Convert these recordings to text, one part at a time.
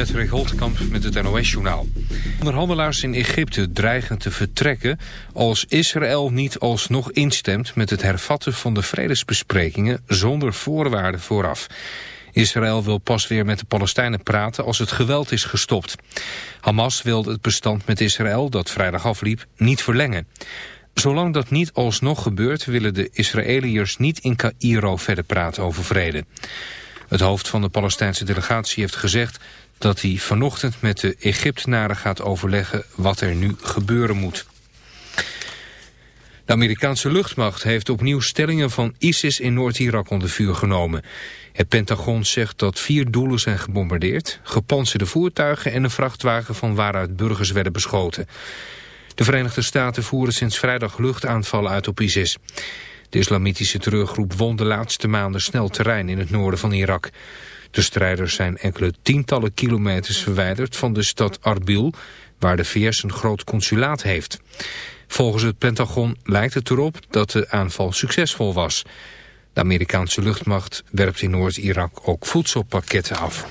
Patrick Holtkamp met het NOS-journaal. Onderhandelaars in Egypte dreigen te vertrekken als Israël niet alsnog instemt met het hervatten van de vredesbesprekingen zonder voorwaarden vooraf. Israël wil pas weer met de Palestijnen praten als het geweld is gestopt. Hamas wil het bestand met Israël, dat vrijdag afliep, niet verlengen. Zolang dat niet alsnog gebeurt, willen de Israëliërs niet in Cairo verder praten over vrede. Het hoofd van de Palestijnse delegatie heeft gezegd dat hij vanochtend met de Egyptenaren gaat overleggen wat er nu gebeuren moet. De Amerikaanse luchtmacht heeft opnieuw stellingen van ISIS in Noord-Irak onder vuur genomen. Het Pentagon zegt dat vier doelen zijn gebombardeerd, gepantserde voertuigen en een vrachtwagen van waaruit burgers werden beschoten. De Verenigde Staten voeren sinds vrijdag luchtaanvallen uit op ISIS. De islamitische terreurgroep won de laatste maanden snel terrein in het noorden van Irak. De strijders zijn enkele tientallen kilometers verwijderd van de stad Arbil, waar de VS een groot consulaat heeft. Volgens het Pentagon lijkt het erop dat de aanval succesvol was. De Amerikaanse luchtmacht werpt in Noord-Irak ook voedselpakketten af.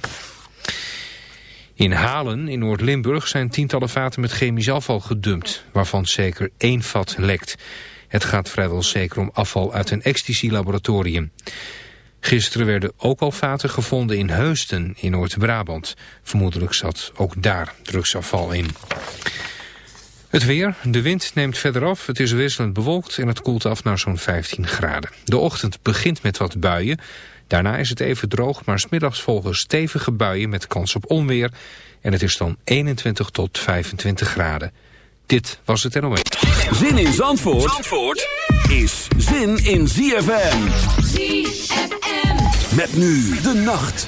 In Halen in Noord-Limburg zijn tientallen vaten met chemisch afval gedumpt, waarvan zeker één vat lekt. Het gaat vrijwel zeker om afval uit een ecstasy-laboratorium. Gisteren werden ook al vaten gevonden in Heusden in Noord-Brabant. Vermoedelijk zat ook daar drugsafval in. Het weer. De wind neemt verder af. Het is wisselend bewolkt en het koelt af naar zo'n 15 graden. De ochtend begint met wat buien. Daarna is het even droog, maar smiddags volgen stevige buien met kans op onweer. En het is dan 21 tot 25 graden. Dit was het NOS. Zin in Zandvoort, Zandvoort is zin in ZFM. Met nu de nacht.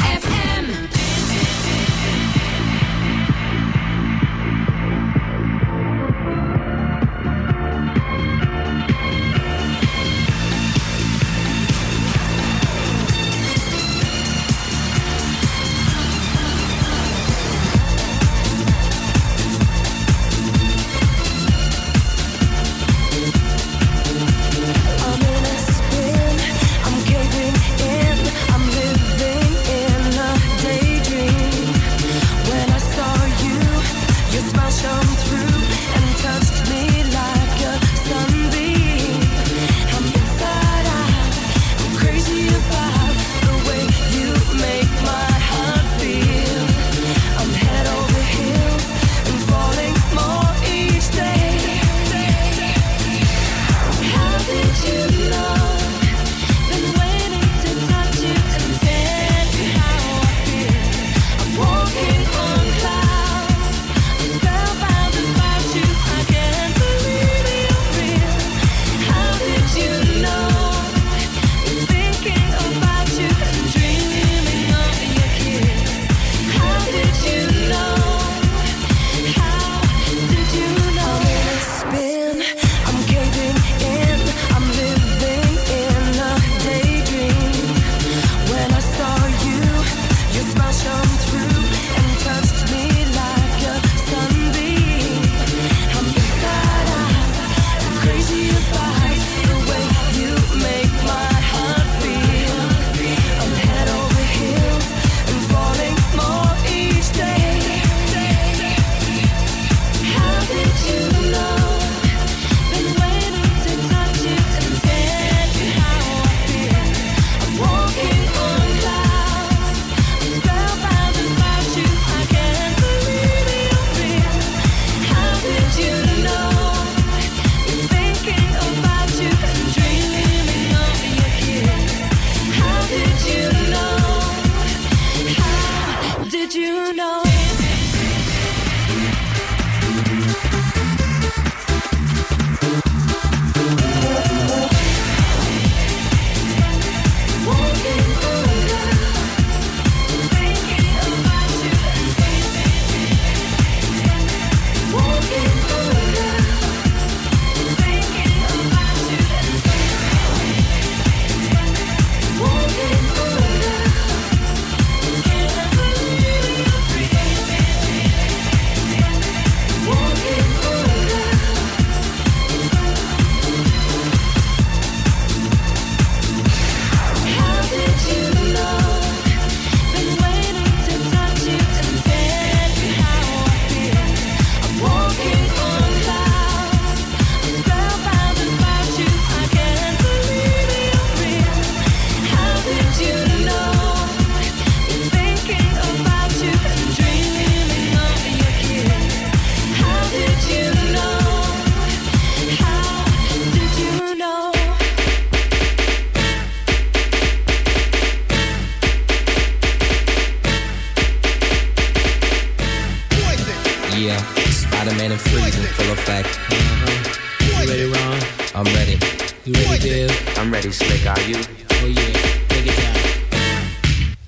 and freeze in full effect. Uh-huh. You ready, Ron? I'm ready. You ready, Bill? I'm ready, Slick. Are you? Oh yeah, take it down.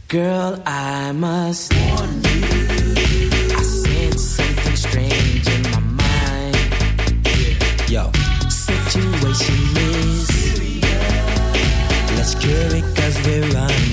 Girl, I must warn you. I sense something strange in my mind. Yo, situation is. Let's cure it cause we're running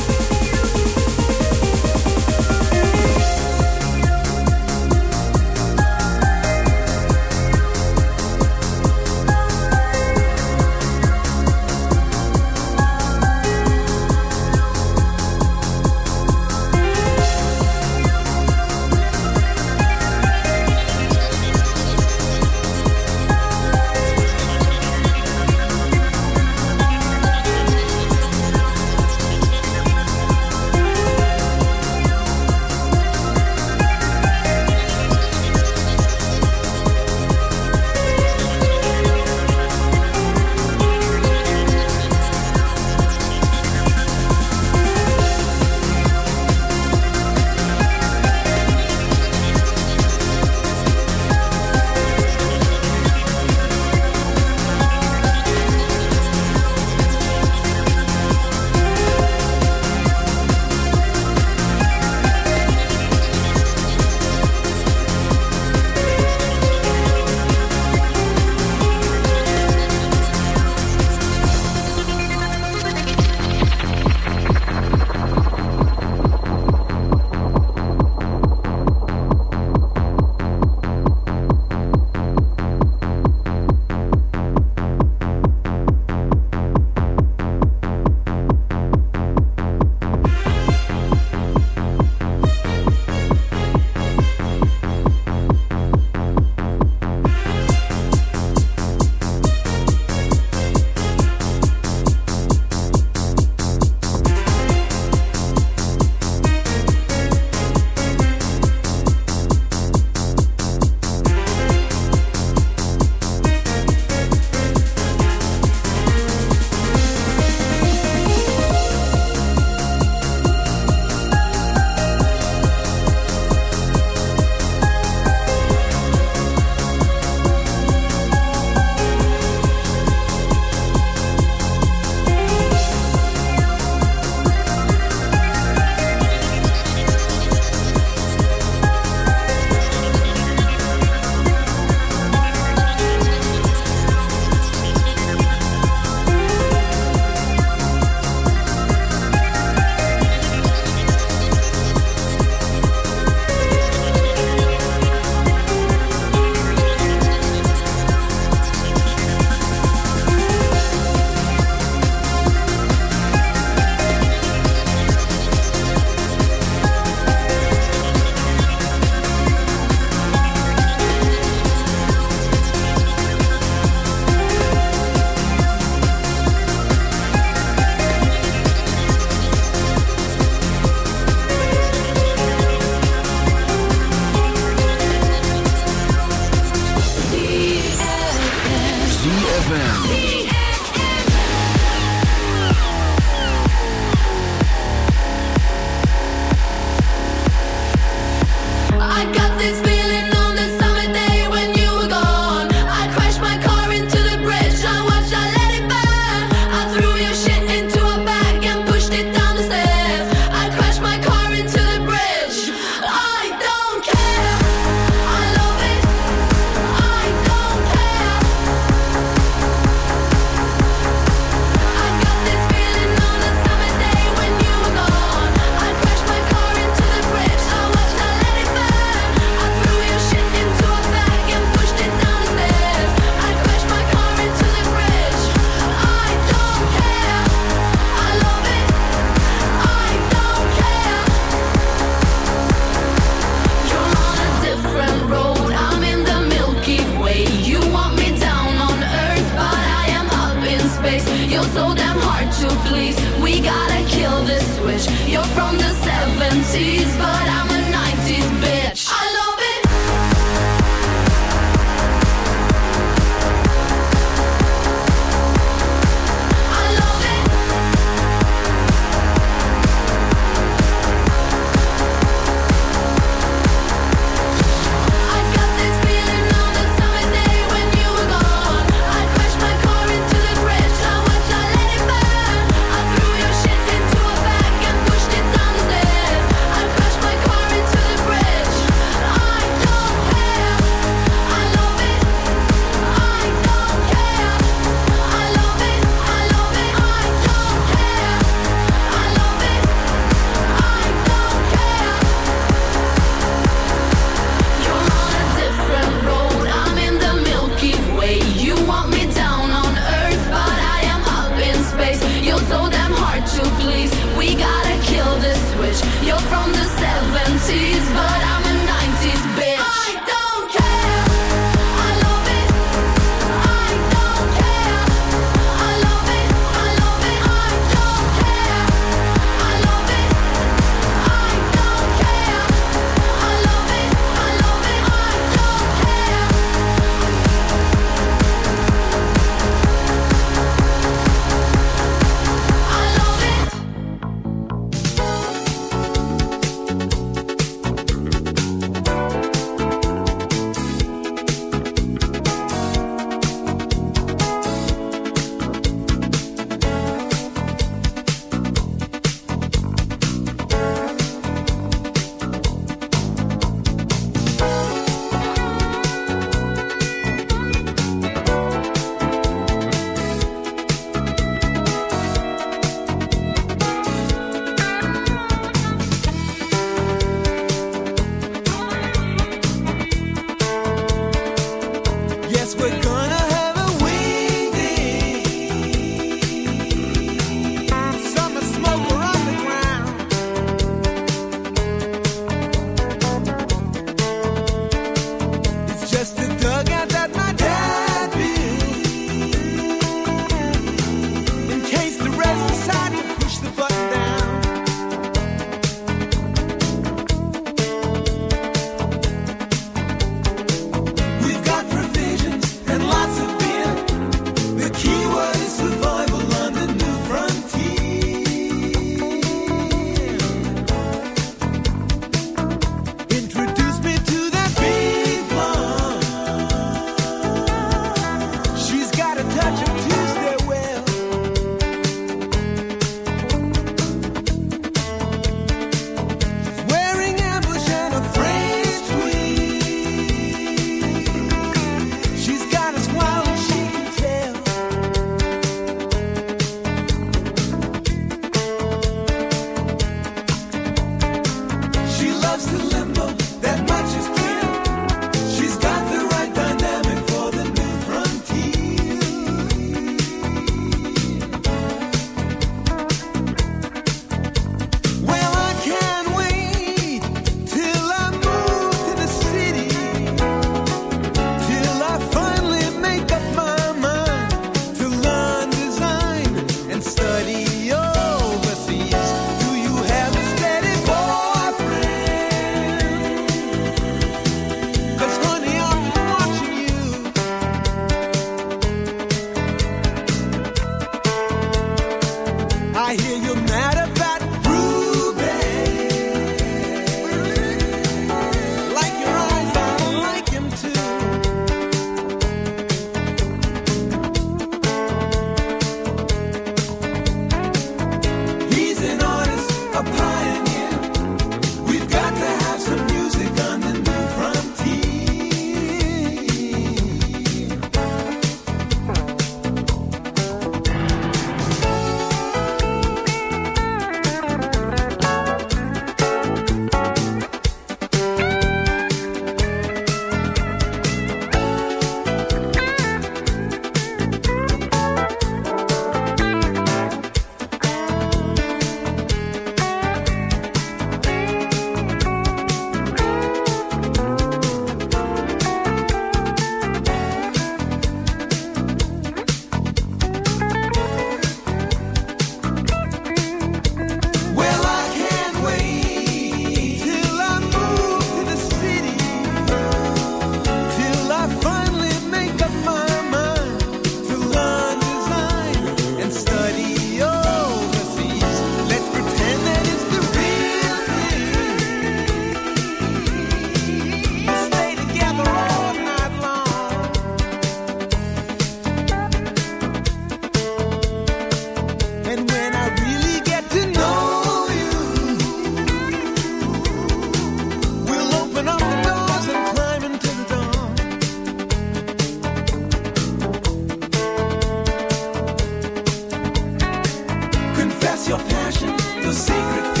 your passion, your secret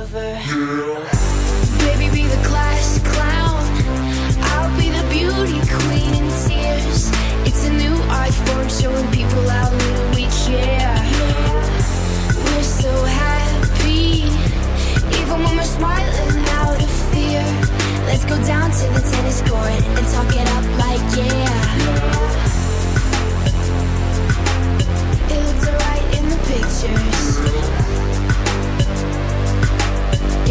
not forever. Baby, be the class clown. I'll be the beauty queen in tears. It's a new form showing people how little we care. We're so happy, even when we're smiling out of fear. Let's go down to the tennis court and talk it up like yeah. It looks alright in the pictures.